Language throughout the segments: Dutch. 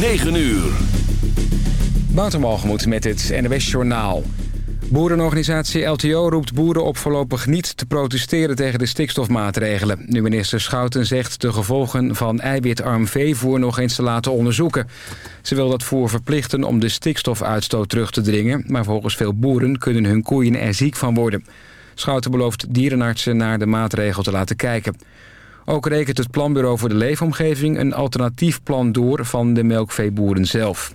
9 uur. Watermalgemoed met het NWS Journaal. Boerenorganisatie LTO roept boeren op voorlopig niet te protesteren tegen de stikstofmaatregelen. Nu minister Schouten zegt de gevolgen van eiwitarm veevoer nog eens te laten onderzoeken. Ze wil dat voer verplichten om de stikstofuitstoot terug te dringen... maar volgens veel boeren kunnen hun koeien er ziek van worden. Schouten belooft dierenartsen naar de maatregel te laten kijken. Ook rekent het Planbureau voor de Leefomgeving een alternatief plan door van de melkveeboeren zelf.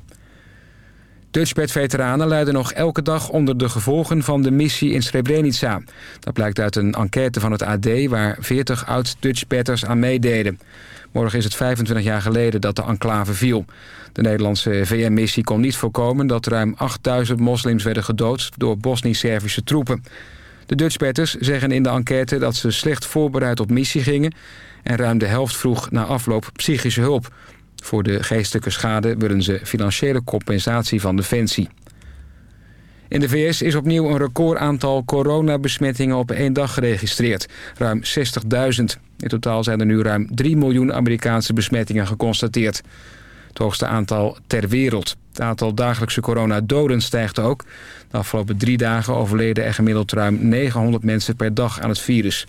Dutchbed-veteranen lijden nog elke dag onder de gevolgen van de missie in Srebrenica. Dat blijkt uit een enquête van het AD waar 40 oud-Dutchbedders aan meededen. Morgen is het 25 jaar geleden dat de enclave viel. De Nederlandse VN-missie kon niet voorkomen dat ruim 8000 moslims werden gedood door Bosnisch-Servische troepen. De Dutchbedders zeggen in de enquête dat ze slecht voorbereid op missie gingen... en ruim de helft vroeg na afloop psychische hulp... Voor de geestelijke schade willen ze financiële compensatie van Defensie. In de VS is opnieuw een recordaantal coronabesmettingen op één dag geregistreerd. Ruim 60.000. In totaal zijn er nu ruim 3 miljoen Amerikaanse besmettingen geconstateerd. Het hoogste aantal ter wereld. Het aantal dagelijkse coronadoden stijgt ook. De afgelopen drie dagen overleden er gemiddeld ruim 900 mensen per dag aan het virus.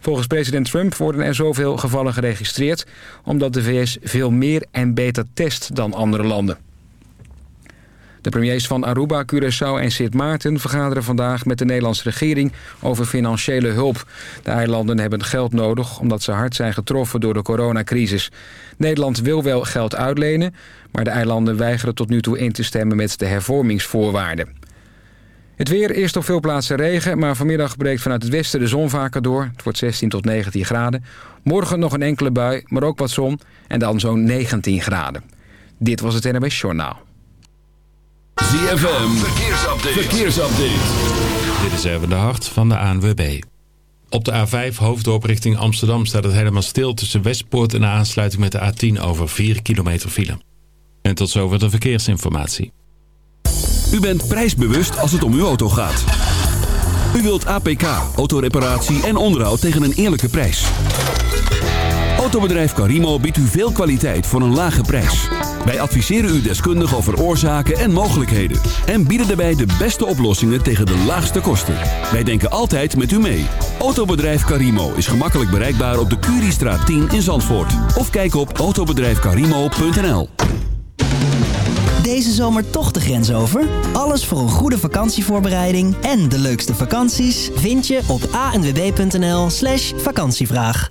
Volgens president Trump worden er zoveel gevallen geregistreerd... omdat de VS veel meer en beter test dan andere landen. De premiers van Aruba, Curaçao en Sint Maarten vergaderen vandaag met de Nederlandse regering over financiële hulp. De eilanden hebben geld nodig omdat ze hard zijn getroffen door de coronacrisis. Nederland wil wel geld uitlenen, maar de eilanden weigeren tot nu toe in te stemmen met de hervormingsvoorwaarden. Het weer, eerst op veel plaatsen regen, maar vanmiddag breekt vanuit het westen de zon vaker door. Het wordt 16 tot 19 graden. Morgen nog een enkele bui, maar ook wat zon en dan zo'n 19 graden. Dit was het NMS Journaal. ZFM, verkeersupdate. verkeersupdate. Dit is even de hart van de ANWB. Op de A5 hoofddorp richting Amsterdam staat het helemaal stil tussen Westpoort en de aansluiting met de A10 over 4 kilometer file. En tot zover de verkeersinformatie. U bent prijsbewust als het om uw auto gaat. U wilt APK, autoreparatie en onderhoud tegen een eerlijke prijs. Autobedrijf Carimo biedt u veel kwaliteit voor een lage prijs. Wij adviseren u deskundig over oorzaken en mogelijkheden. En bieden daarbij de beste oplossingen tegen de laagste kosten. Wij denken altijd met u mee. Autobedrijf Carimo is gemakkelijk bereikbaar op de Curiestraat 10 in Zandvoort. Of kijk op autobedrijfcarimo.nl deze zomer toch de grens over? Alles voor een goede vakantievoorbereiding en de leukste vakanties vind je op anwb.nl slash vakantievraag.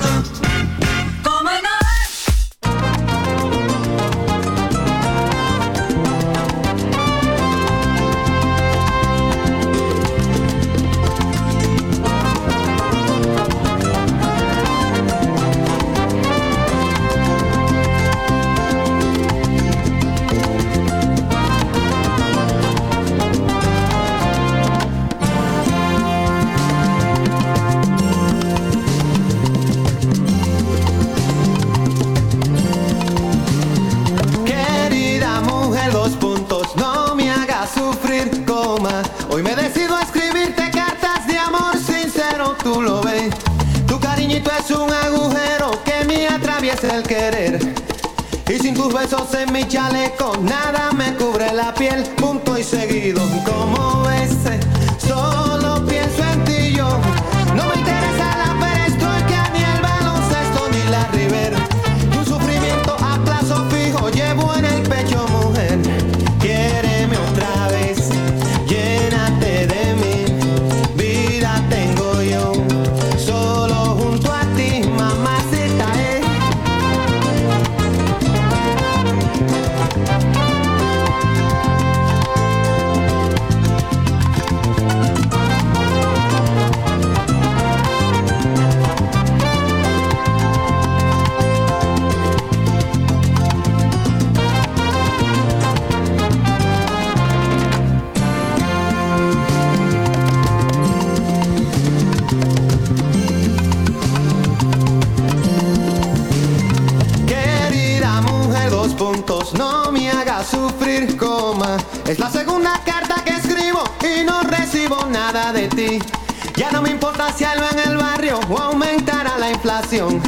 no me importa si algo en el barrio o aumentará la inflación.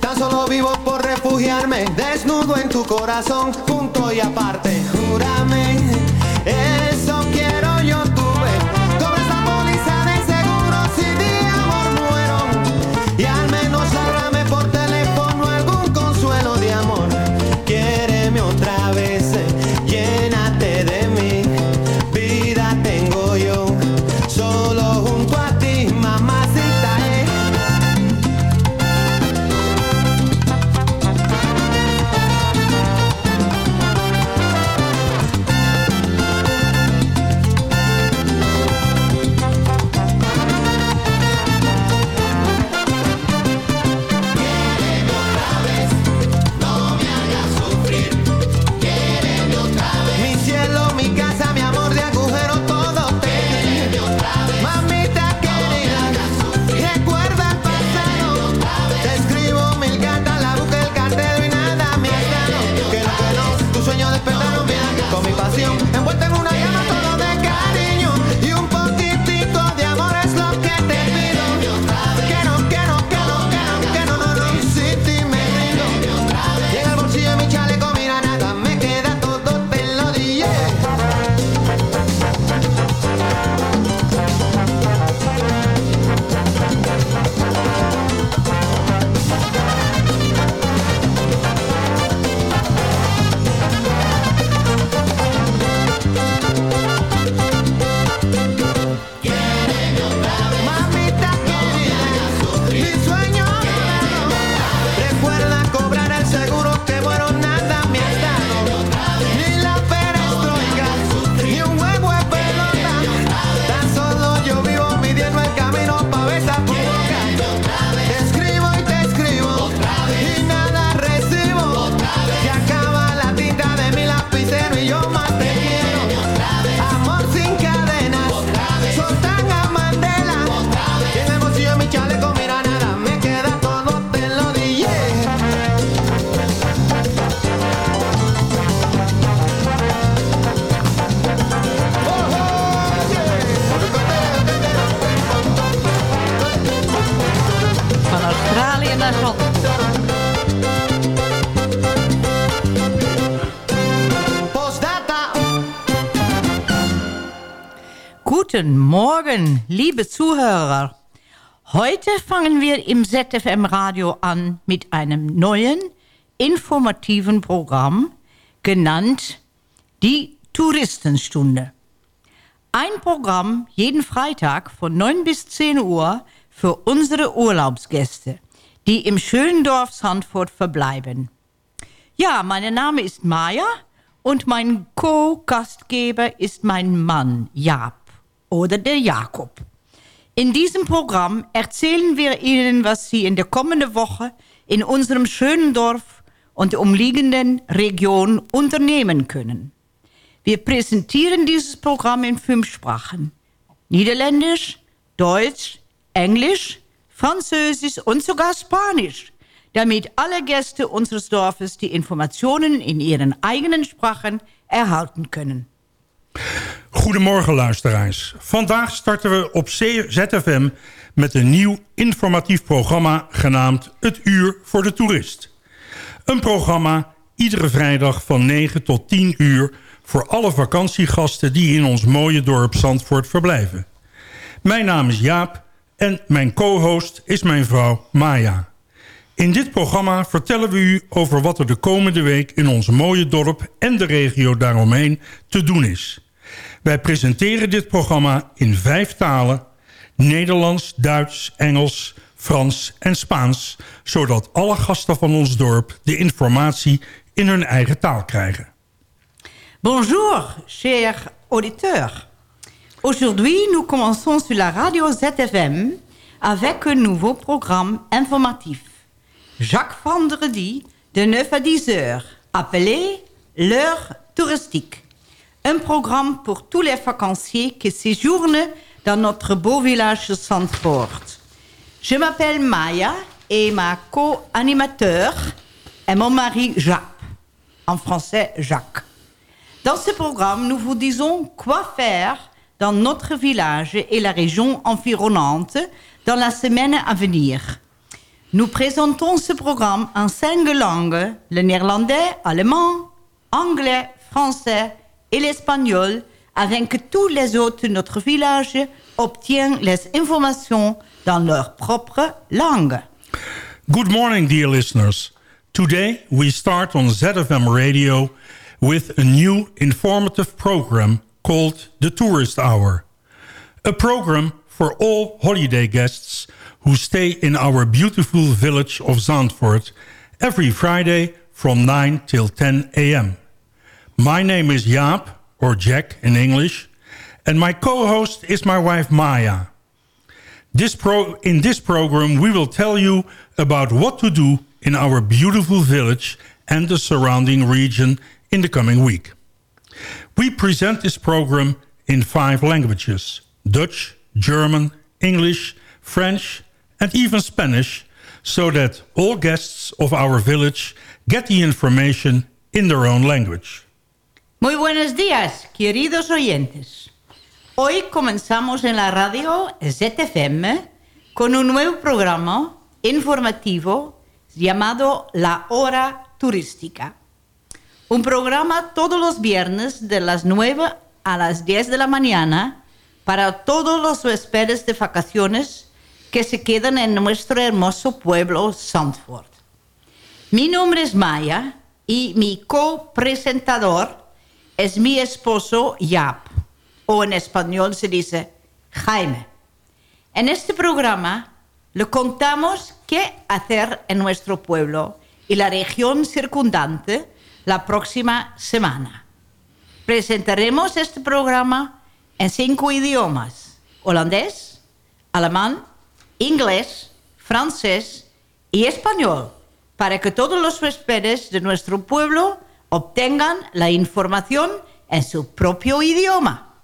Tan solo vivo por refugiarme, desnudo en tu corazón, punto y aparte. Júrame, eso quiero yo Guten Morgen, liebe Zuhörer. Heute fangen wir im ZFM-Radio an mit einem neuen, informativen Programm, genannt die Touristenstunde. Ein Programm jeden Freitag von 9 bis 10 Uhr für unsere Urlaubsgäste, die im schönen Dorf Sandford verbleiben. Ja, mein Name ist Maja und mein Co-Gastgeber ist mein Mann Jaap oder der Jakob. In diesem Programm erzählen wir Ihnen, was Sie in der kommenden Woche in unserem schönen Dorf und der umliegenden Region unternehmen können. Wir präsentieren dieses Programm in fünf Sprachen. Niederländisch, Deutsch, Englisch, Französisch und sogar Spanisch, damit alle Gäste unseres Dorfes die Informationen in ihren eigenen Sprachen erhalten können. Goedemorgen luisteraars. Vandaag starten we op ZFM met een nieuw informatief programma genaamd Het Uur voor de Toerist. Een programma iedere vrijdag van 9 tot 10 uur voor alle vakantiegasten die in ons mooie dorp Zandvoort verblijven. Mijn naam is Jaap en mijn co-host is mijn vrouw Maya. In dit programma vertellen we u over wat er de komende week in ons mooie dorp en de regio daaromheen te doen is. Wij presenteren dit programma in vijf talen. Nederlands, Duits, Engels, Frans en Spaans. Zodat alle gasten van ons dorp de informatie in hun eigen taal krijgen. Bonjour, chers auditeurs. Aujourd'hui, nous commençons sur la radio ZFM avec un nouveau programme informatif. Chaque vendredi, de 9 à 10 heures, appelé l'heure touristique. Un programme pour tous les vacanciers qui séjournent dans notre beau village de Zandvoort. Je m'appelle Maya et ma co-animateur est mon mari Jacques. en français Jacques. Dans ce programme, nous vous disons quoi faire dans notre village et la région environnante dans la semaine à venir. Nous présentons ce programme en cinq langues, le néerlandais, allemand, anglais, français et l'espagnol, afin que tous les autres de notre village obtiennent les informations dans leur propre langue. Good morning, dear listeners. Today we start on ZFM Radio with a new informative program called The Tourist Hour. A program for all holiday guests who stay in our beautiful village of Zandvoort every Friday from 9 till 10 a.m. My name is Jaap, or Jack in English, and my co-host is my wife Maya. This pro in this program we will tell you about what to do in our beautiful village and the surrounding region in the coming week. We present this program in five languages. Dutch, German, English, French and even Spanish so that all guests of our village get the information in their own language. Muy buenos días, queridos oyentes. Hoy comenzamos en la radio ZFM con un nuevo programa informativo llamado La Hora Turística. Un programa todos los viernes de las 9 a las 10 de la mañana para todos los huéspedes de vacaciones que se quedan en nuestro hermoso pueblo Zandvoort. Mi nombre es Maya y mi copresentador es mi esposo Jaap, o en español se dice Jaime. En este programa le contamos qué hacer en nuestro pueblo y la región circundante la próxima semana. Presentaremos este programa en cinco idiomas, holandés, alemán, inglés, francés y español, para que todos los huéspedes de nuestro pueblo obtengan la información en su propio idioma.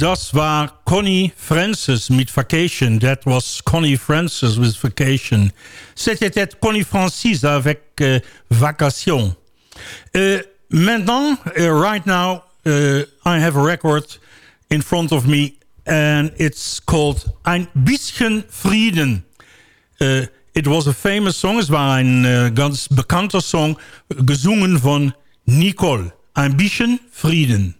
Das war Connie Francis mit Vacation. That was Connie Francis with Vacation. C'était Connie Francis avec euh, Vacation. Uh, maintenant, uh, right now, uh, I have a record in front of me and it's called Ein bisschen Frieden. It was a famous song, es war ein uh, ganz bekannter Song, gesungen von Nicole. Ein bisschen Frieden.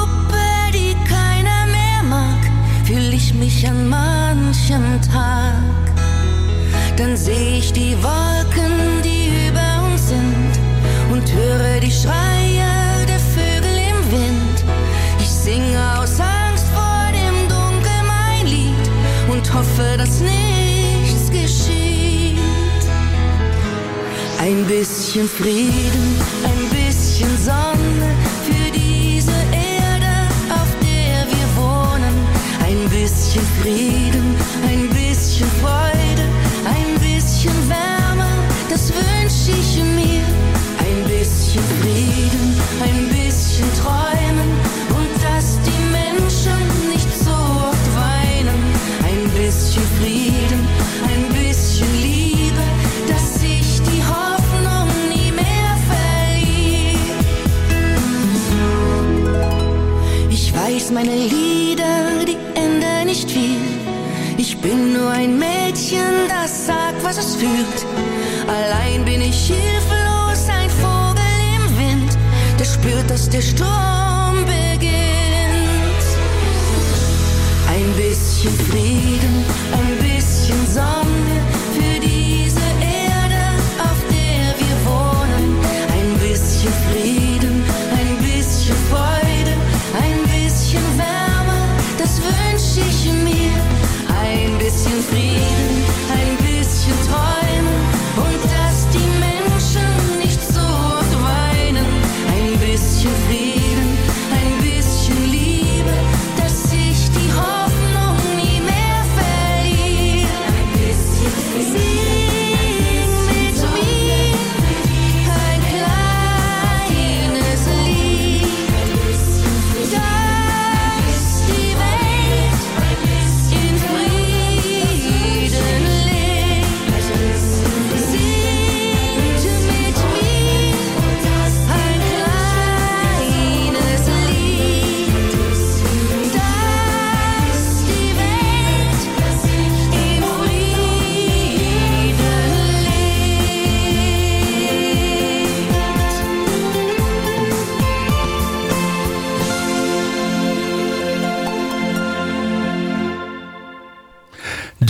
mich an manchem Tag. Dann seh ich die Wolken, die über uns sind und höre die Schreie der Vögel im Wind. Ich singe aus Angst vor dem Dunkel mein Lied und hoffe, dass nichts geschieht. Ein bisschen Frieden, ein bisschen Sonne bisschen Frieden, ein bisschen Freude, ein bisschen Wärme, das wünsche ich mir. Ein bisschen Frieden,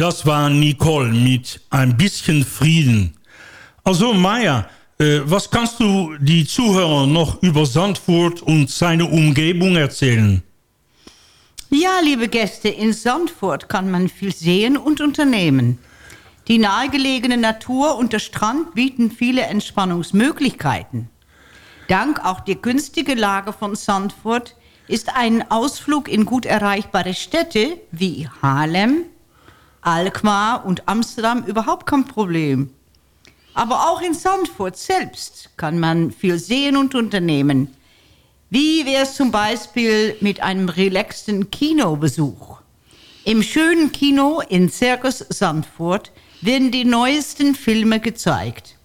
Das war Nicole mit ein bisschen Frieden. Also Maya, äh, was kannst du die Zuhörer noch über Sandfurt und seine Umgebung erzählen? Ja, liebe Gäste, in Sandfurt kann man viel sehen und unternehmen. Die nahegelegene Natur und der Strand bieten viele Entspannungsmöglichkeiten. Dank auch der günstigen Lage von Sandfurt ist ein Ausflug in gut erreichbare Städte wie Haarlem, Alkmaar und Amsterdam überhaupt kein Problem. Aber auch in Sandfurt selbst kann man viel sehen und unternehmen. Wie wäre es zum Beispiel mit einem relaxten Kinobesuch? Im schönen Kino in Circus Sandfurt werden die neuesten Filme gezeigt.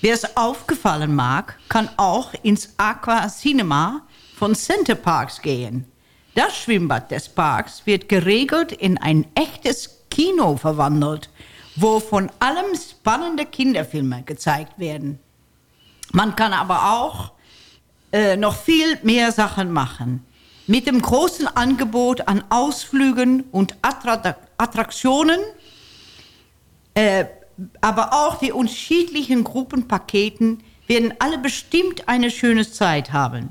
Wer es aufgefallen mag, kann auch ins Aqua Cinema von Center Parks gehen. Das Schwimmbad des Parks wird geregelt in ein echtes Kino verwandelt, wo von allem spannende Kinderfilme gezeigt werden. Man kann aber auch äh, noch viel mehr Sachen machen. Mit dem großen Angebot an Ausflügen und Attra Attraktionen, äh, aber auch die unterschiedlichen Gruppenpaketen werden alle bestimmt eine schöne Zeit haben.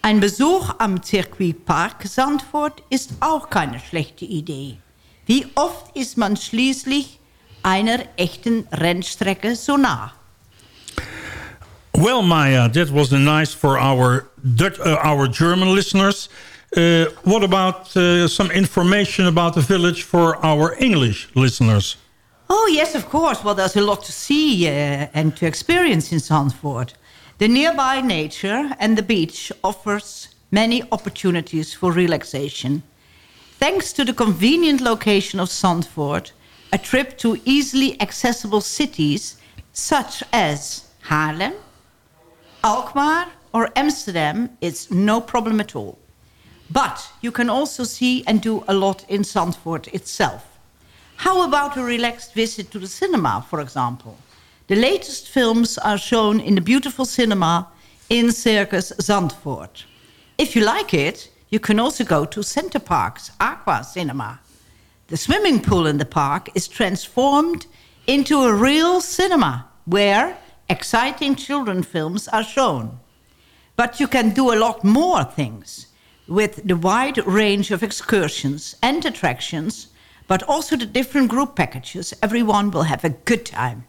Ein Besuch am Circuit Park Sandford ist auch keine schlechte Idee. Wie oft ist man schließlich einer echten Rennstrecke so nah? Well, Maya, that was nice for our Dutch, uh, our German listeners. Uh, what about uh, some information about the village for our English listeners? Oh, yes, of course. Well, there's a lot to see uh, and to experience in Zandvoort. The nearby nature and the beach offers many opportunities for relaxation. Thanks to the convenient location of Zandvoort, a trip to easily accessible cities such as Haarlem, Alkmaar, or Amsterdam is no problem at all. But you can also see and do a lot in Zandvoort itself. How about a relaxed visit to the cinema, for example? The latest films are shown in the beautiful cinema in Circus Zandvoort. If you like it, you can also go to Center Park's Aqua Cinema. The swimming pool in the park is transformed into a real cinema where exciting children films are shown. But you can do a lot more things with the wide range of excursions and attractions, but also the different group packages. Everyone will have a good time.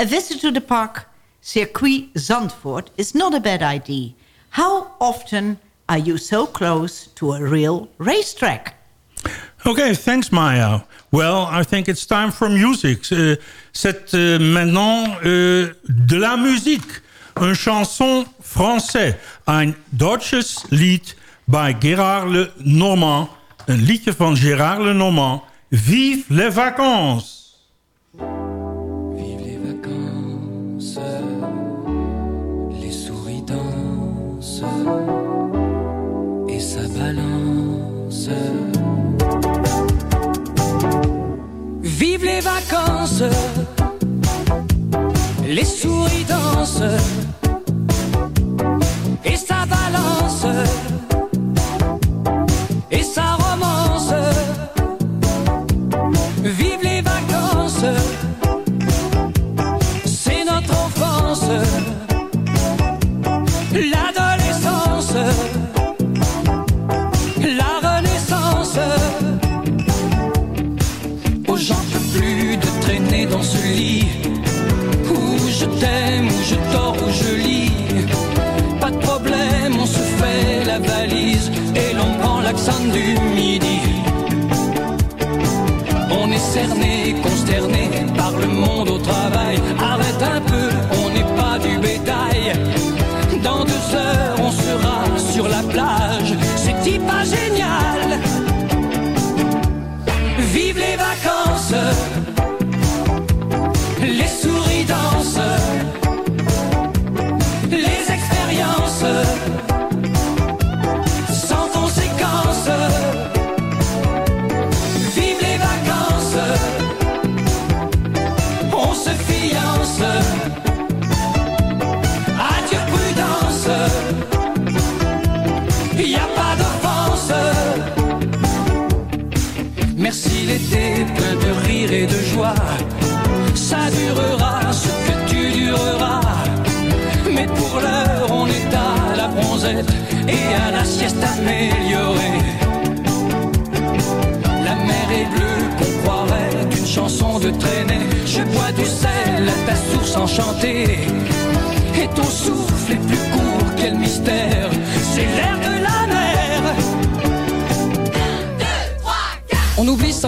A visit to the park Circuit Zandvoort is not a bad idea. How often are you so close to a real racetrack? Okay, thanks Maya. Well, I think it's time for music. Uh, C'est uh, maintenant uh, de la musique. Een chanson français. Een Duitses lied bij Gérard Lenormand. Een liedje van Gérard Lenormand. Vive les vacances! Les vacances, les souris dansent. Et ça balance. Et ça romance. Vive et à la sieste améliorée. La mer est bleue qu'on croirait d'une chanson de traînée. Je bois du sel à ta source enchantée. Et ton souffle est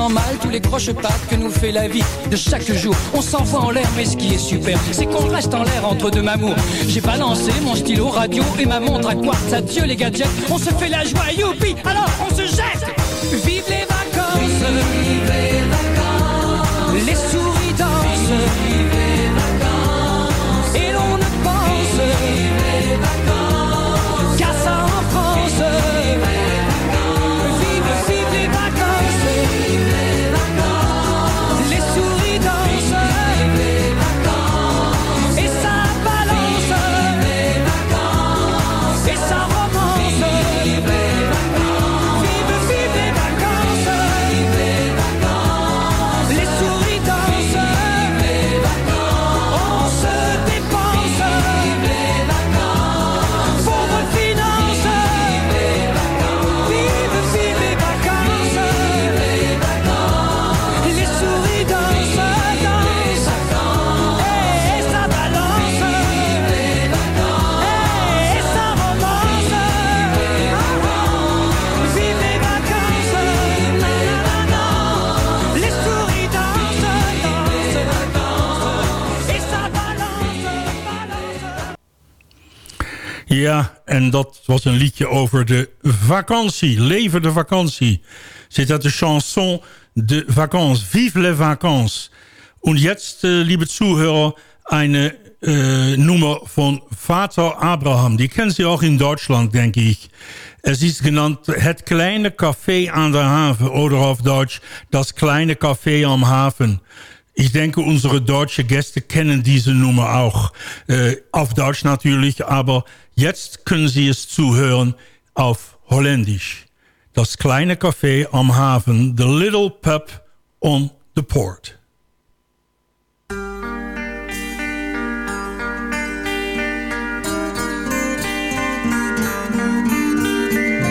Mal tous les croche-pattes que nous fait la vie de chaque jour. On s'envoie en l'air, mais ce qui est super, c'est qu'on reste en l'air entre deux mamours. J'ai balancé mon stylo radio et ma montre à quartz. Adieu les gadgets, on se fait la joie, youpi, alors on se jette. Vive les vacances, vive les vacances. Les souris dansent, vive les Ja, en dat was een liedje over de vakantie. Leven de vakantie. C'était de chanson de vacances. Vive les vacances. Und jetzt, äh, liebe Zuhörer, eine äh, Nummer von Vater Abraham. Die kennen Sie auch in Deutschland, denke ich. Es ist genannt Het kleine Café an der Haven oder auf Deutsch Das kleine Café am Hafen. Ich denke, unsere deutsche Gäste kennen diese Nummer auch. Äh, auf Deutsch natürlich, aber jetzt können Sie es zuhören auf Holländisch. Das kleine Café am Hafen, The Little Pub on the Port.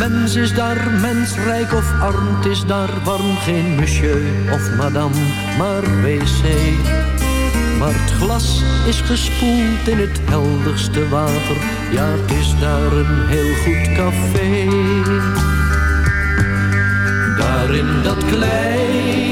Mens is daar mensrijk of arm, het is daar warm. Geen monsieur of madame, maar wc. Maar het glas is gespoeld in het helderste water. Ja, het is daar een heel goed café. Daar in dat kleine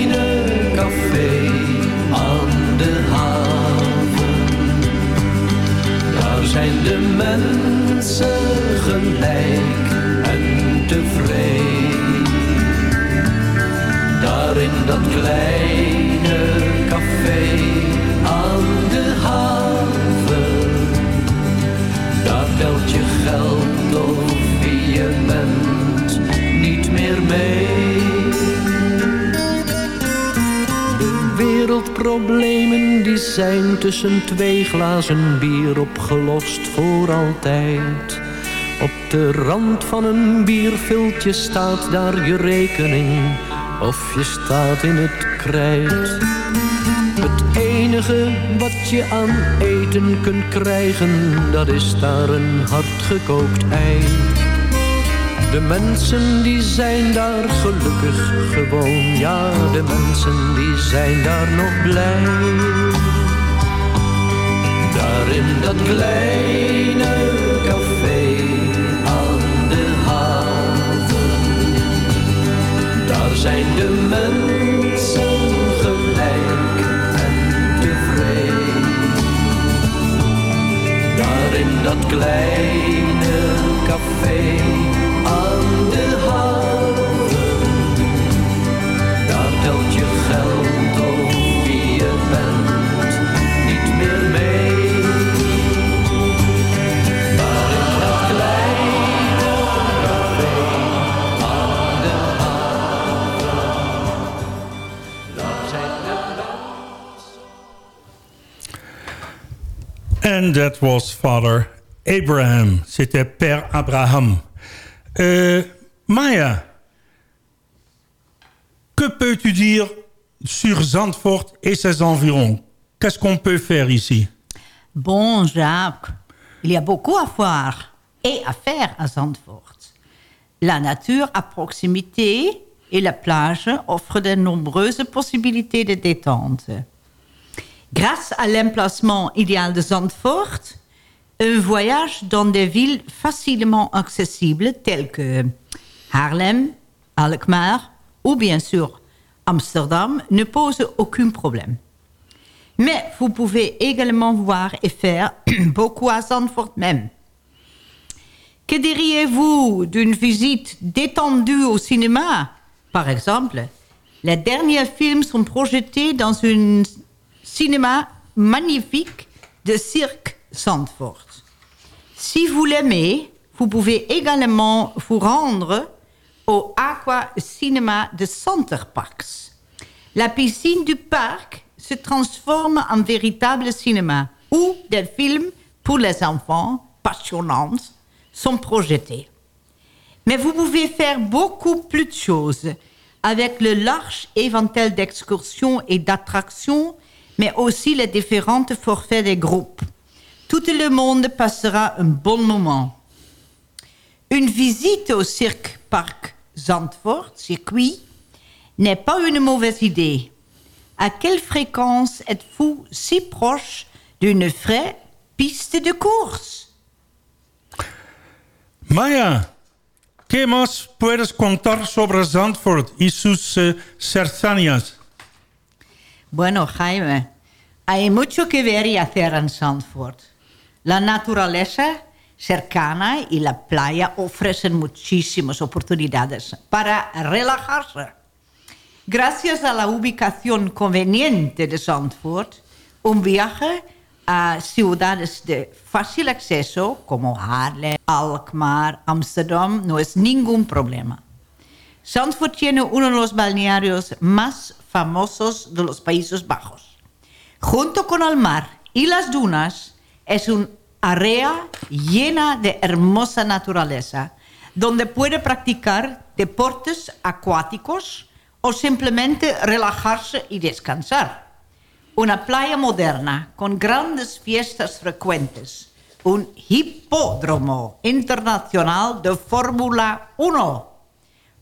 tussen twee glazen bier opgelost voor altijd. Op de rand van een bierviltje staat daar je rekening of je staat in het krijt. Het enige wat je aan eten kunt krijgen, dat is daar een hardgekookt ei. De mensen die zijn daar gelukkig gewoon, ja, de mensen die zijn daar nog blij. In dat kleine café aan de haven, daar zijn de mensen gelijk en tevreden. Daar in dat kleine café And that was Father Abraham. C'était Père Abraham. Euh, Maya, que peux-tu dire sur Zandvoort et ses environs? Qu'est-ce qu'on peut faire ici? Bon, Jacques, il y a beaucoup à voir et à faire à Zandvoort. La nature à proximité et la plage offrent de nombreuses possibilités de détente. Grâce à l'emplacement idéal de Zandvoort, un voyage dans des villes facilement accessibles telles que Haarlem, Alkmaar ou bien sûr Amsterdam ne pose aucun problème. Mais vous pouvez également voir et faire beaucoup à Zandvoort même. Que diriez-vous d'une visite détendue au cinéma? Par exemple, les derniers films sont projetés dans un cinéma magnifique de Cirque Zandvoort. Si vous l'aimez, vous pouvez également vous rendre au Aqua Cinema de Centerparks. La piscine du parc se transforme en véritable cinéma où des films pour les enfants passionnants sont projetés. Mais vous pouvez faire beaucoup plus de choses avec le large éventail d'excursions et d'attractions, mais aussi les différents forfaits des groupes. Tout le monde passera un bon moment. Une visite au cirque parc Zandvoort, circuit, n'est pas une mauvaise idée. À quelle fréquence êtes-vous si proche d'une vraie piste de course? Maya, ¿qué más puedes contar sobre Zandvoort y sus eh, cercanías? Bueno, Jaime, hay mucho que ver y hacer en Zandvoort. La naturaleza cercana y la playa ofrecen muchísimas oportunidades para relajarse. Gracias a la ubicación conveniente de Zandvoort, un viaje a ciudades de fácil acceso como Haarlem, Alkmaar, Amsterdam no es ningún problema. Zandvoort tiene uno de los balnearios más famosos de los Países Bajos. Junto con el mar y las dunas, es un área llena de hermosa naturaleza, donde puede practicar deportes acuáticos o simplemente relajarse y descansar. Una playa moderna con grandes fiestas frecuentes, un hipódromo internacional de Fórmula 1,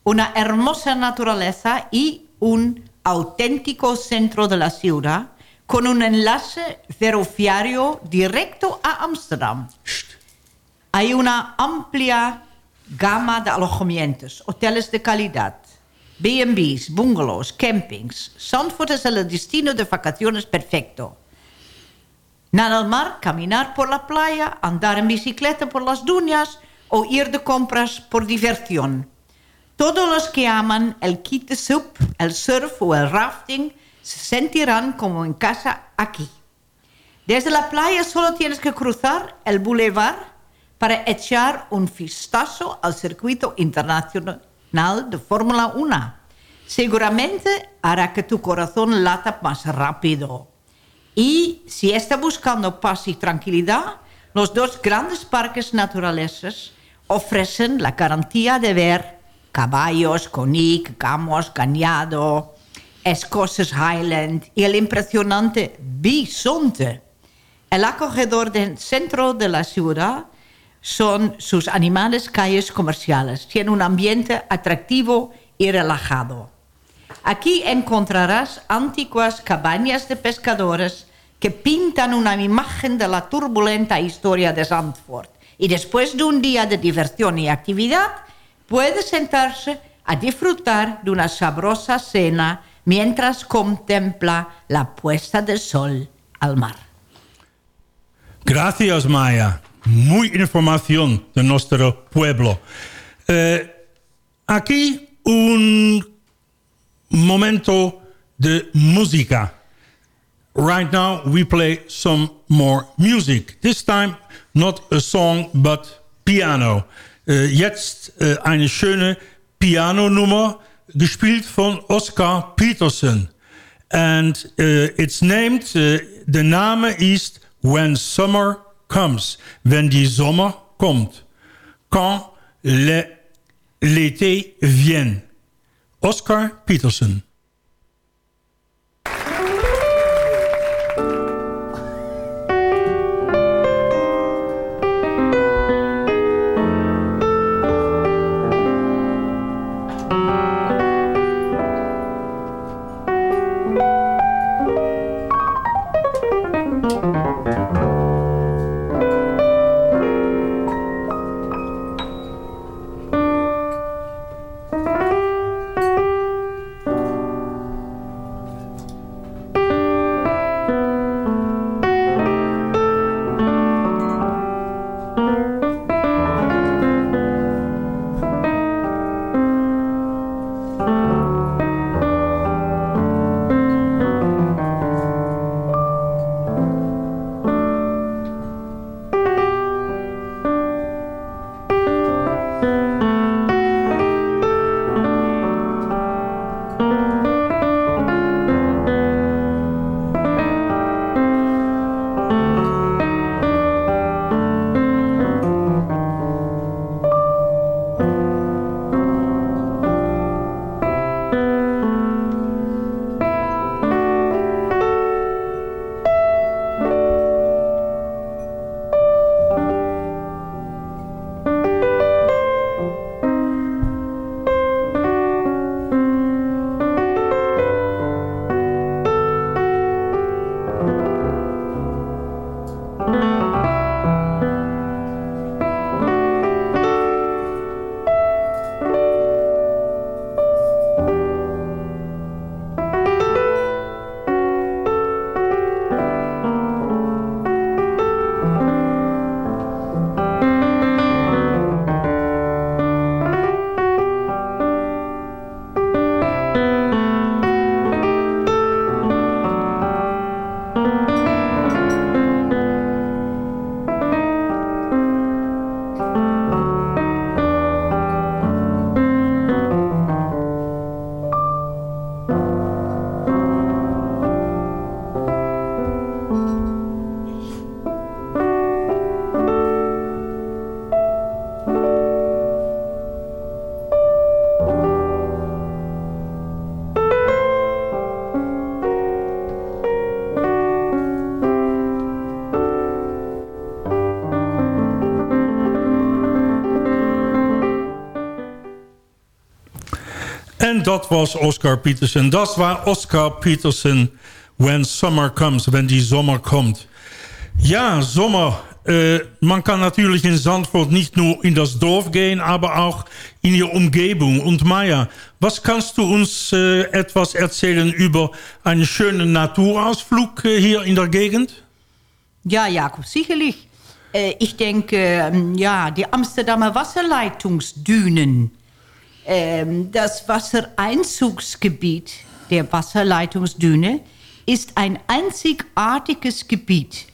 una hermosa naturaleza y un auténtico centro de la ciudad con un enlace ferroviario directo a Amsterdam. Hay una amplia gama de alojamientos, hoteles de calidad, B&Bs, bungalows, campings. Zandvoort es el destino de vacaciones perfecto. Nada al mar, caminar por la playa, andar en bicicleta por las dunas o ir de compras por diversión. Todos los que aman el kite sup, el surf o el rafting se sentirán como en casa aquí. Desde la playa solo tienes que cruzar el boulevard para echar un vistazo al circuito internacional de Fórmula 1. Seguramente hará que tu corazón lata más rápido. Y si está buscando paz y tranquilidad, los dos grandes parques naturales ofrecen la garantía de ver caballos, conic, gamos, cañado, Escoces Highland y el impresionante bisonte. El acogedor del centro de la ciudad son sus animales calles comerciales. Tiene un ambiente atractivo y relajado. Aquí encontrarás antiguas cabañas de pescadores que pintan una imagen de la turbulenta historia de Zandvoort. Y después de un día de diversión y actividad, puede sentarse a disfrutar de una sabrosa cena mientras contempla la puesta del sol al mar. Gracias, Maya. Muy información de nuestro pueblo. Eh, aquí un momento de música. Right now we play some more music. This time not a song but piano. Uh, jetzt uh, eine schöne Piano-Nummer gespielt von Oscar Peterson. And uh, it's named, de Name ist When Summer Comes. Wenn die Sommer kommt. Quand l'été vient. Oscar Peterson. Dat was Oscar Peterson. Dat was Oscar Peterson. When summer comes, wenn die Sommer kommt. Ja, Sommer. Äh, man kann natürlich in Sandford nicht nur in das Dorf gehen, aber auch in die Umgebung. Und Maya, was kannst du uns äh, etwas erzählen über einen schönen Naturausflug äh, hier in der Gegend? Ja, Jakob, sicherlich. Ich denke, ja, die Amsterdamer Wasserleitungsdünen, ähm, das Wassereinzugsgebiet der Wasserleitungsdüne ist ein einzigartiges Gebiet.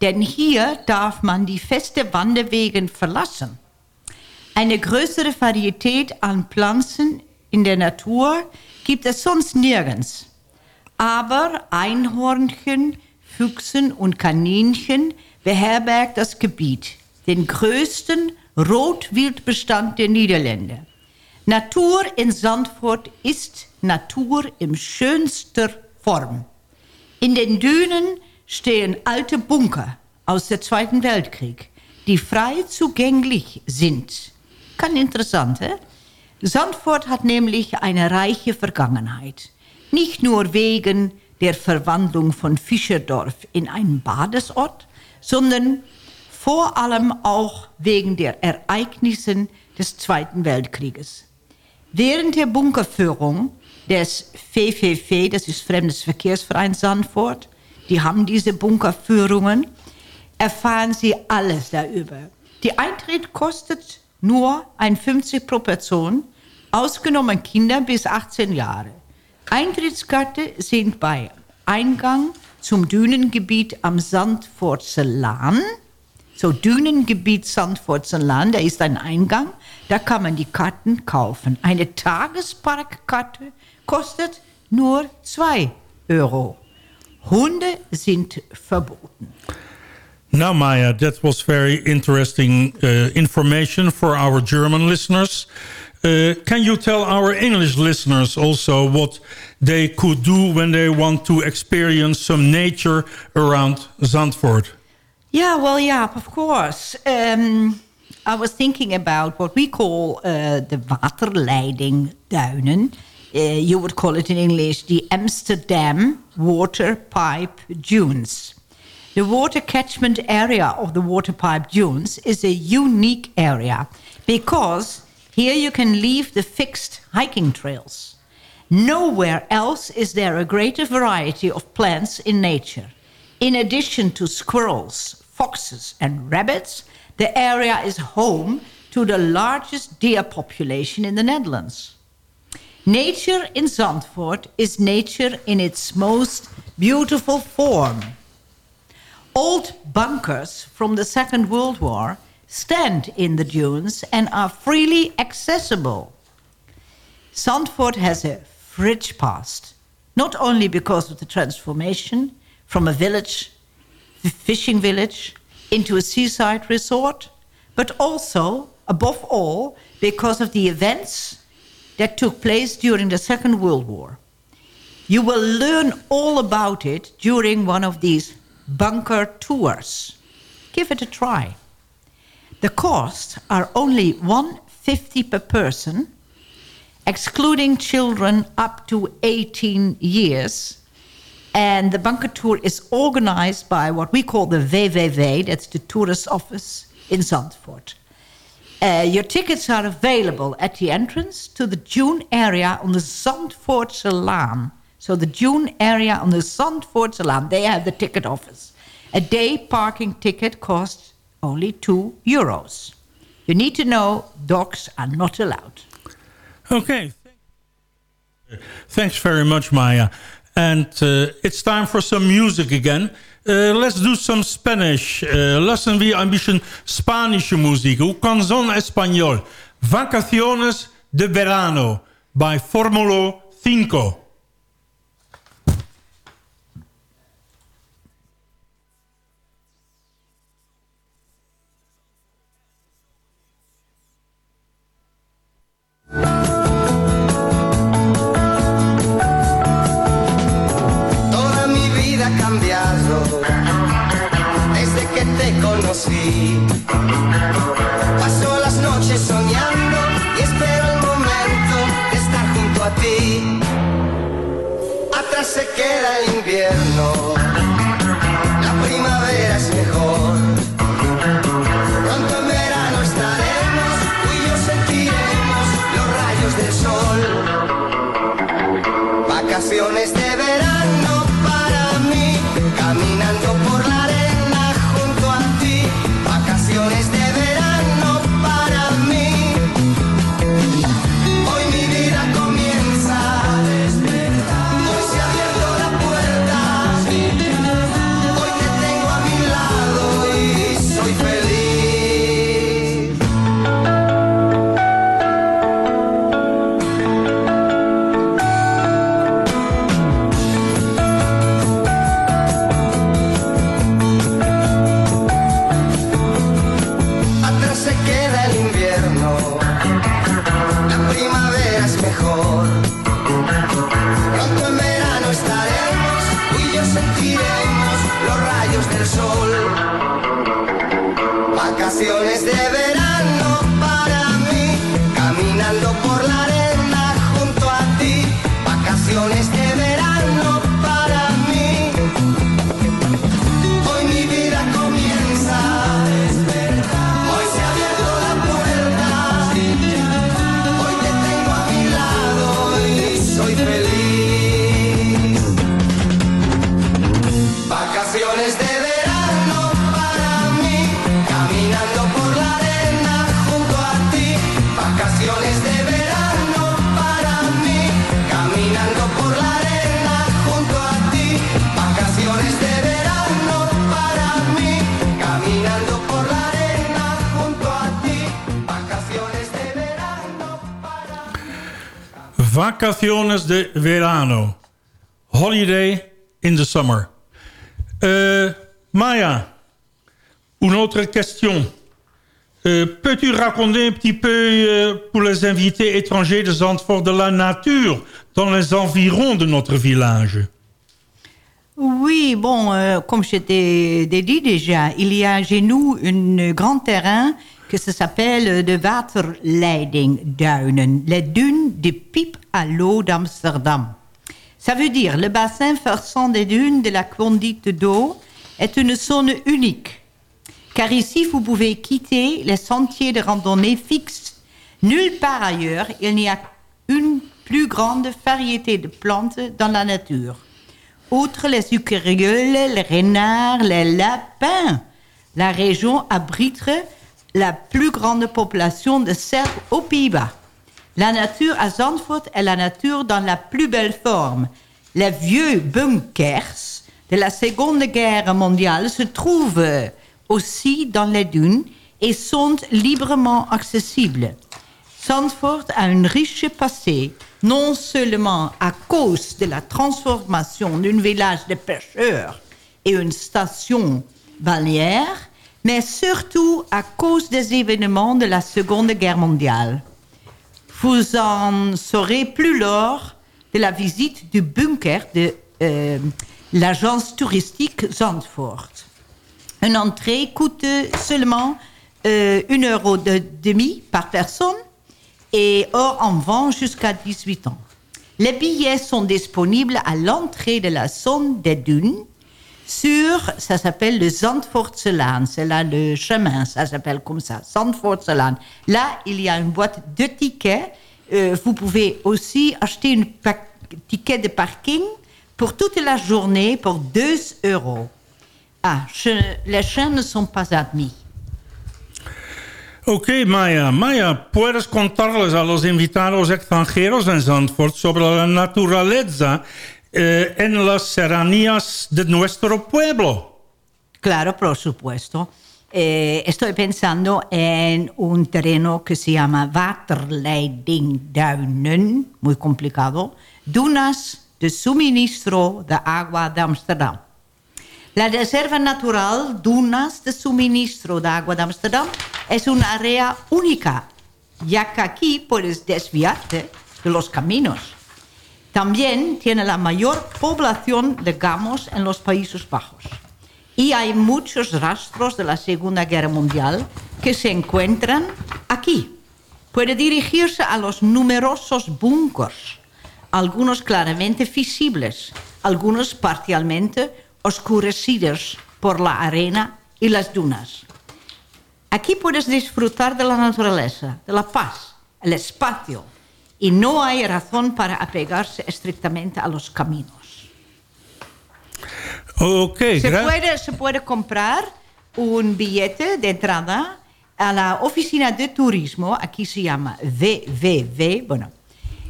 Denn hier darf man die feste Wanderwegen verlassen. Eine größere Varietät an Pflanzen in der Natur gibt es sonst nirgends. Aber Einhornchen, Füchsen und Kaninchen beherbergt das Gebiet, den größten Rotwildbestand der Niederländer. Natur in Zandvoort ist Natur in schönster Form. In den Dünen stehen alte Bunker aus dem Zweiten Weltkrieg, die frei zugänglich sind. Kann interessant, hè? Zandvoort hat nämlich eine reiche Vergangenheit. Nicht nur wegen der Verwandlung von Fischerdorf in einen Badesort, sondern vor allem auch wegen der Ereignissen des Zweiten Weltkrieges. Während der Bunkerführung des VVV, das ist Fremdesverkehrsverein Zandvoort, die haben diese Bunkerführungen, erfahren Sie alles darüber. Die Eintritt kostet nur 1,50 pro Person, ausgenommen Kinder bis 18 Jahre. Eintrittskarte sind bei Eingang zum Dünengebiet am Sandfortse Laan. So Dünengebiet Sandfortse Laan, da ist ein Eingang. Da kann man die Karten kaufen. Eine Tagesparkkarte kostet nur 2 Euro. Hunde sind verboten. Now, Maya, that was very interesting uh, information for our German listeners. Uh, can you tell our English listeners also what they could do when they want to experience some nature around Zandvoort? Yeah, well, yeah, of course. Um, I was thinking about what we call uh, the waterleidingduinen. Uh, you would call it in English the Amsterdam Water Pipe Dunes. The water catchment area of the water pipe dunes is a unique area because here you can leave the fixed hiking trails. Nowhere else is there a greater variety of plants in nature. In addition to squirrels, foxes, and rabbits, the area is home to the largest deer population in the Netherlands. Nature in Zandvoort is nature in its most beautiful form. Old bunkers from the Second World War stand in the dunes and are freely accessible. Zandvoort has a rich past, not only because of the transformation from a village, fishing village, into a seaside resort, but also, above all, because of the events that took place during the Second World War. You will learn all about it during one of these bunker tours. Give it a try. The costs are only 150 per person, excluding children up to 18 years. And the bunker tour is organized by what we call the VVV, that's the tourist office in Zandvoort. Uh, your tickets are available at the entrance to the Dune area on the Zandvoortse Laan. So the Dune area on the Zandvoortse Laan, they have the ticket office. A day parking ticket costs only 2 euros. You need to know dogs are not allowed. Okay. Thanks very much, Maya. And uh, it's time for some music again. Uh, let's do some Spanish. Uh, lassen wir ein bisschen spanische Musik. Un canzón español. Vacaciones de verano by Formulo 5. Vacaciones de verano. Holiday in the summer. Euh, Maya, une autre question. Euh, Peux-tu raconter un petit peu euh, pour les invités étrangers de Zandvoort de la nature dans les environs de notre village? Oui, bon, comme je t'ai dit déjà, il y a chez nous un grand terrain que ça s'appelle de Waterleidingduinen, les dunes de pipe à l'eau d'Amsterdam. Ça veut dire le bassin versant des dunes de la conduite d'eau est une zone unique. Car ici, vous pouvez quitter les sentiers de randonnée fixes. Nulle part ailleurs, il n'y a une plus grande variété de plantes dans la nature. Outre les ucurioles, les renards, les lapins, la région abrite la plus grande population de cerfs aux Pays-Bas. La nature à Zandvoort est la nature dans la plus belle forme. Les vieux bunkers de la Seconde Guerre mondiale se trouvent aussi dans les dunes et sont librement accessibles. Zandvoort a un riche passé, non seulement à cause de la transformation d'un village de pêcheurs et une station balnéaire, mais surtout à cause des événements de la Seconde Guerre mondiale. Vous en saurez plus lors de la visite du bunker de euh, l'agence touristique Zandvoort. Une entrée coûte seulement euh, 1 euro de demi par personne et hors en vente jusqu'à 18 ans. Les billets sont disponibles à l'entrée de la zone des dunes sur, ça s'appelle le Zandvoortselaan. C'est là le chemin, ça s'appelle comme ça, Zandvoortselaan. Là, il y a une boîte de tickets. Euh, vous pouvez aussi acheter un ticket de parking pour toute la journée pour 2 euros. Ah, les chiens ne sont pas admis. Ok, Maya. Maya, ¿puedes contarles a los invitados extranjeros en Zandvoort sobre la naturaleza eh, en las serranías de nuestro pueblo? Claro, por supuesto. Eh, estoy pensando en un terreno que se llama Waterleidingduinen, muy complicado, dunas de suministro de agua de Amsterdam. La Reserva Natural Dunas de Suministro de Agua de Amsterdam es un área única, ya que aquí puedes desviarte de los caminos. También tiene la mayor población de gamos en los Países Bajos. Y hay muchos rastros de la Segunda Guerra Mundial que se encuentran aquí. Puede dirigirse a los numerosos búnkers, algunos claramente visibles, algunos parcialmente oscurecidos por la arena y las dunas. Aquí puedes disfrutar de la naturaleza, de la paz, el espacio, y no hay razón para apegarse estrictamente a los caminos. Se puede, se puede comprar un billete de entrada a la oficina de turismo, aquí se llama VVV, bueno,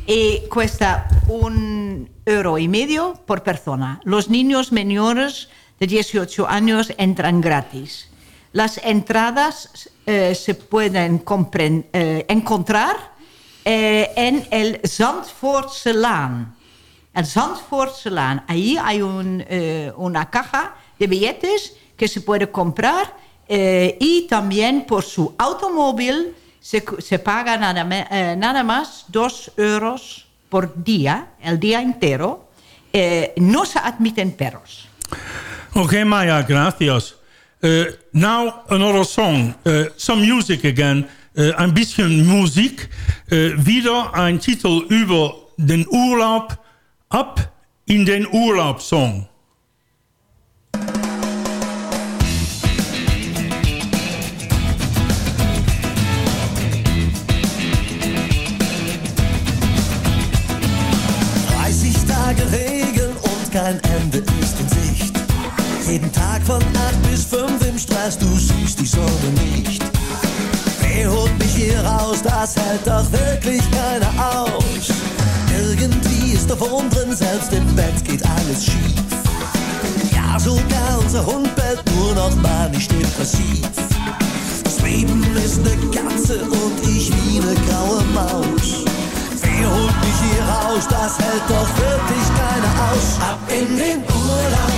y cuesta un euro y medio por persona. Los niños menores de 18 años entran gratis. Las entradas eh, se pueden eh, encontrar en el Zandvoortselaan. El Zandvoortselaan. Ahí hay un, eh, una caja de billetes que se puede comprar eh, y también por su automóvil se, se paga nada, eh, nada más dos euros por día, el día entero. Eh, no se admiten perros. Okay, Maya, gracias. Uh, now another song, uh, some music again, ein bisschen Musik. Uh, wieder ein Titel über den Urlaub, ab in den und kein Ende ist in Sicht. Jeden Tag von 8 bis 5 im Stress, du siehst die Sonne nicht. Wer holt mich hier raus, das hält doch wirklich keiner aus. Irgendwie ist der Wurm drin, selbst im Bett geht alles schief. Ja, sogar unser Hund bellt nur noch mal nicht depressiv. Das Leben ist ne Katze und ich wie ne graue Maus. Wer holt mich hier raus? Das hält doch wirklich keiner aus. Ab in den Urlaub,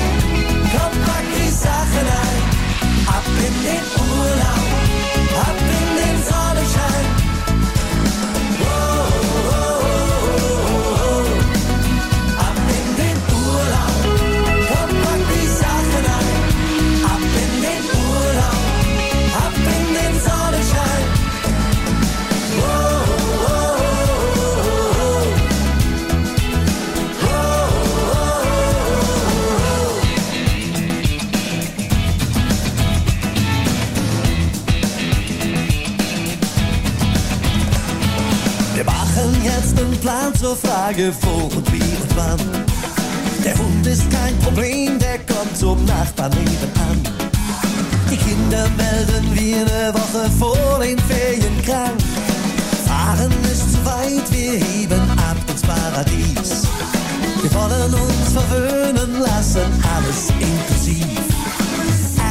komm, pack die Sachen ein. Ab in den Urlaub, sunshine einen Plan zur Frage, wo und wie und wann. Der Hund ist kein Problem, der kommt zum Nachbarn nebenan. Die Kinder melden wir eine Woche vor den Ferien krank. Fahren ist zu weit, wir heben ab ins Paradies. Wir wollen uns verwöhnen lassen, alles inklusiv.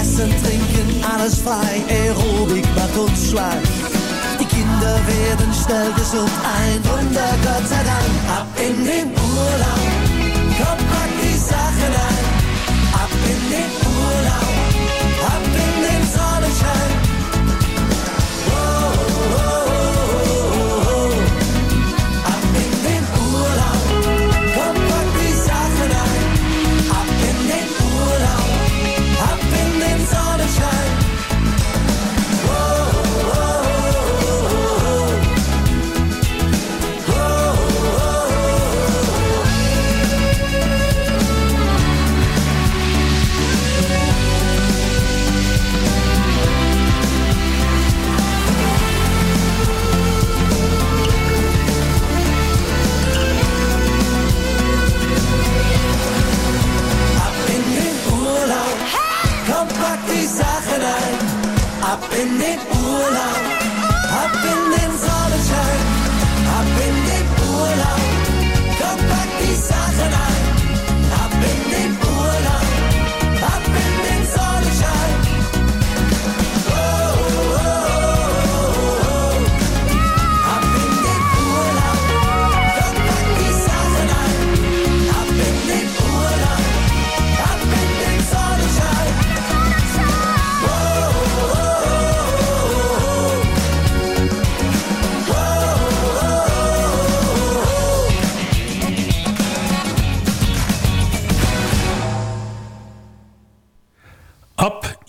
Essen, trinken, alles frei, Aerobik macht uns schlank. Kinder werden schnell gesund, ein Wunder, Gott sei Dank. Ab in den Urlaub, komm, pack die Sachen ein. Ab in den Urlaub, And they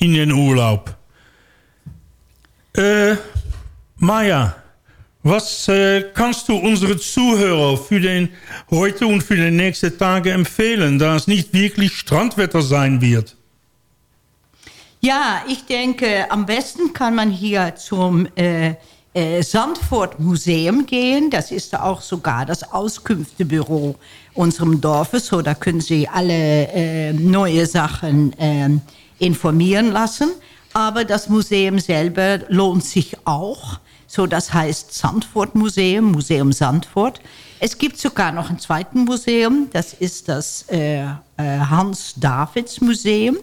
in den Urlaub. Äh, Maja, was äh, kannst du unsere Zuhörer für den heute und für die nächsten Tage empfehlen, da es nicht wirklich Strandwetter sein wird? Ja, ich denke, am besten kann man hier zum äh, äh, Sandfort Museum gehen. Das ist auch sogar das Auskünftebüro unserem Dorfes. So, da können Sie alle neue Sachen informieren lassen. Aber das Museum selber lohnt sich auch. So, das heißt Sandfort Museum, Museum Sandfort. Es gibt sogar noch ein zweites Museum, das ist das äh, äh, Hans-Davids Museum.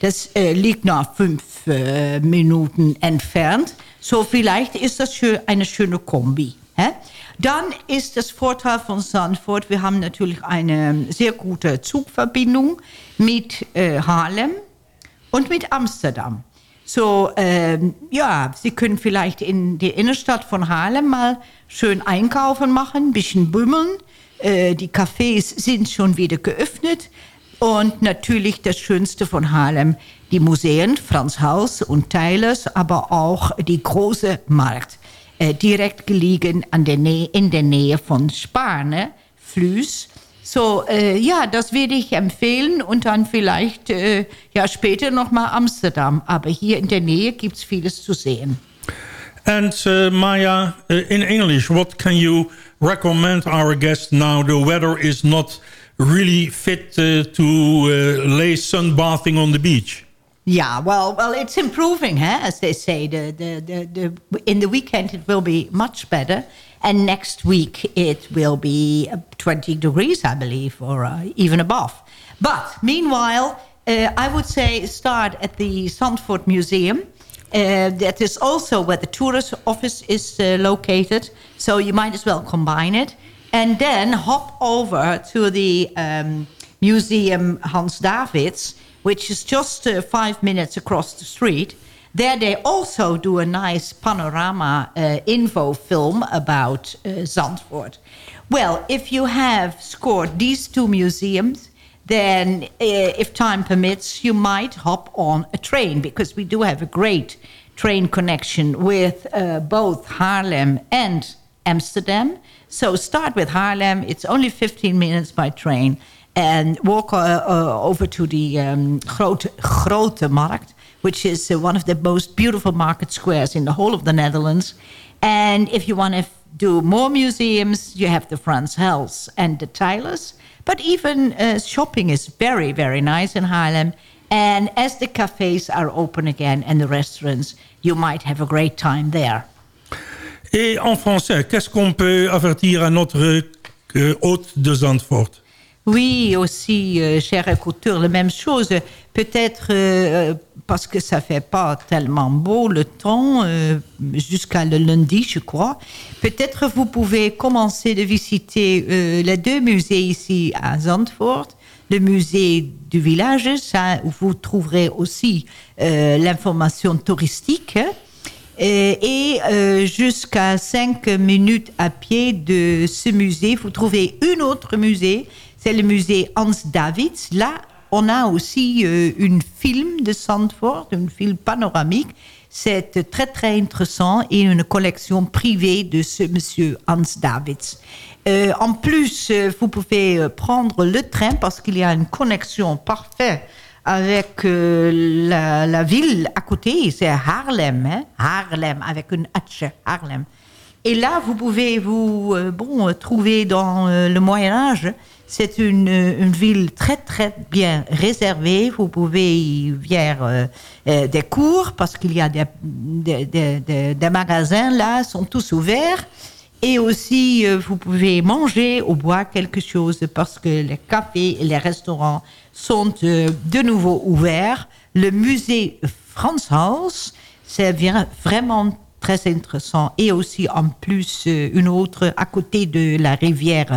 Das äh, liegt noch fünf äh, Minuten entfernt. So, vielleicht ist das eine schöne Kombi. Hä? Dann ist das Vorteil von Sandford, wir haben natürlich eine sehr gute Zugverbindung mit äh, Haarlem und mit Amsterdam. So, ähm, ja, Sie können vielleicht in die Innenstadt von Haarlem mal schön einkaufen machen, ein bisschen bümmeln. Äh, die Cafés sind schon wieder geöffnet. Und natürlich das Schönste von Haarlem, die Museen, Franz Haus und Teilers, aber auch die große Markt. Äh, direkt gelegen an der Nähe, in der Nähe von Spane, Flüß. So, äh, ja, das würde ich empfehlen und dann vielleicht äh, ja, später nochmal Amsterdam. Aber hier in der Nähe gibt es vieles zu sehen. And uh, Maya, uh, in English, what can you recommend our guests now? The weather is not really fit uh, to uh, lay sunbathing on the beach. Yeah, well, well, it's improving, huh? As they say, the, the, the, the in the weekend it will be much better, and next week it will be uh, 20 degrees, I believe, or uh, even above. But meanwhile, uh, I would say start at the Sandford Museum. Uh, that is also where the tourist office is uh, located, so you might as well combine it. and then hop over to the um, Museum Hans Davids, which is just uh, five minutes across the street. There they also do a nice panorama uh, info film about uh, Zandvoort. Well, if you have scored these two museums, then uh, if time permits, you might hop on a train because we do have a great train connection with uh, both Haarlem and Amsterdam. So start with Haarlem. It's only 15 minutes by train. And walk uh, uh, over to the um, Grote, Grote Markt, which is uh, one of the most beautiful market squares in the whole of the Netherlands. And if you want to do more museums, you have the Frans Hals and the Tylers. But even uh, shopping is very, very nice in Haarlem. And as the cafes are open again and the restaurants, you might have a great time there. Et en français, qu'est-ce qu'on peut avertir à notre euh, hôte de Zandvoort Oui, aussi, euh, cher écouteur, la même chose. Peut-être euh, parce que ça fait pas tellement beau le temps euh, jusqu'à le lundi, je crois. Peut-être vous pouvez commencer de visiter euh, les deux musées ici à Zandvoort. Le musée du village, ça, vous trouverez aussi euh, l'information touristique. Euh, et euh, jusqu'à 5 minutes à pied de ce musée, vous trouvez une autre musée, c'est le musée Hans Davids. Là, on a aussi euh, une film de Sandford, une film panoramique. C'est très très intéressant et une collection privée de ce monsieur Hans Davids. Euh, en plus, euh, vous pouvez prendre le train parce qu'il y a une connexion parfaite avec la, ville à côté, c'est Haarlem, hein? Haarlem, avec une H, Haarlem. Et là, vous pouvez vous bon, trouver dans le Moyen Âge. C'est une, euh, une ville très très bien réservée. Vous pouvez y faire euh, euh, des cours parce qu'il y a des, des, des- magasins là, sont tous ouverts. Et aussi, vous pouvez manger ou boire quelque chose parce que les cafés et les restaurants sont de nouveau ouverts. Le musée Frans Hals, c'est vraiment très intéressant. Et aussi, en plus, une autre à côté de la rivière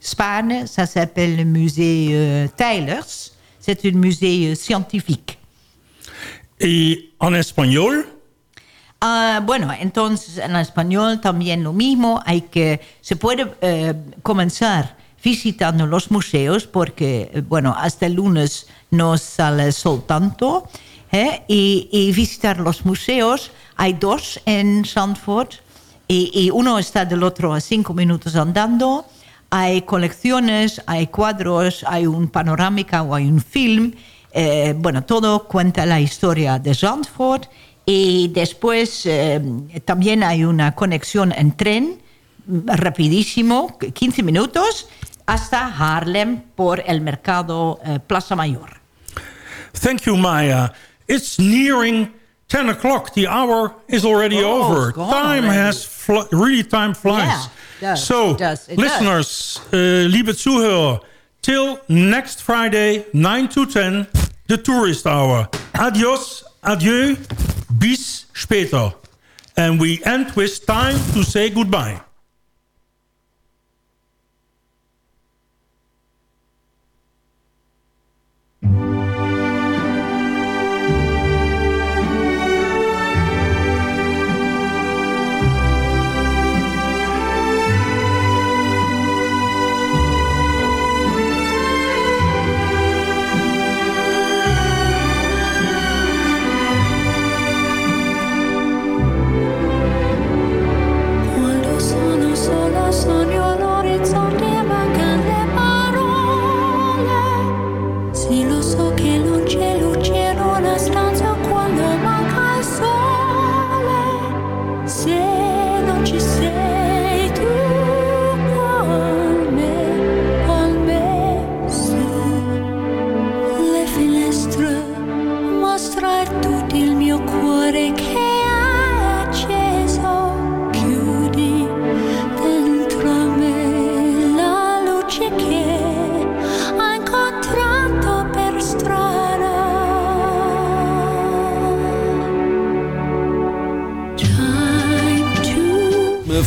Spane, ça s'appelle le musée euh, Tylers. C'est un musée euh, scientifique. Et en espagnol Ah, bueno, entonces en español también lo mismo. Hay que se puede eh, comenzar visitando los museos porque, eh, bueno, hasta el lunes no sale el sol tanto. ¿eh? Y, y visitar los museos. Hay dos en Zandvoort y, y uno está del otro a cinco minutos andando. Hay colecciones, hay cuadros, hay un panorámica o hay un film. Eh, bueno, todo cuenta la historia de Zandvoort. Y después eh, también hay una conexión en tren rapidísimo, 15 minutos, hasta Haarlem por el mercado eh, Plaza Mayor. Thank you, Maya. It's nearing 10 o'clock. The hour is already Oh, over. Time has really time flies. Yeah, does, so, it does, it listeners, uh, liebe Zuhörer, till next Friday, 9 to 10, the tourist hour. Adios, adieu, bis später. And we end with time to say goodbye.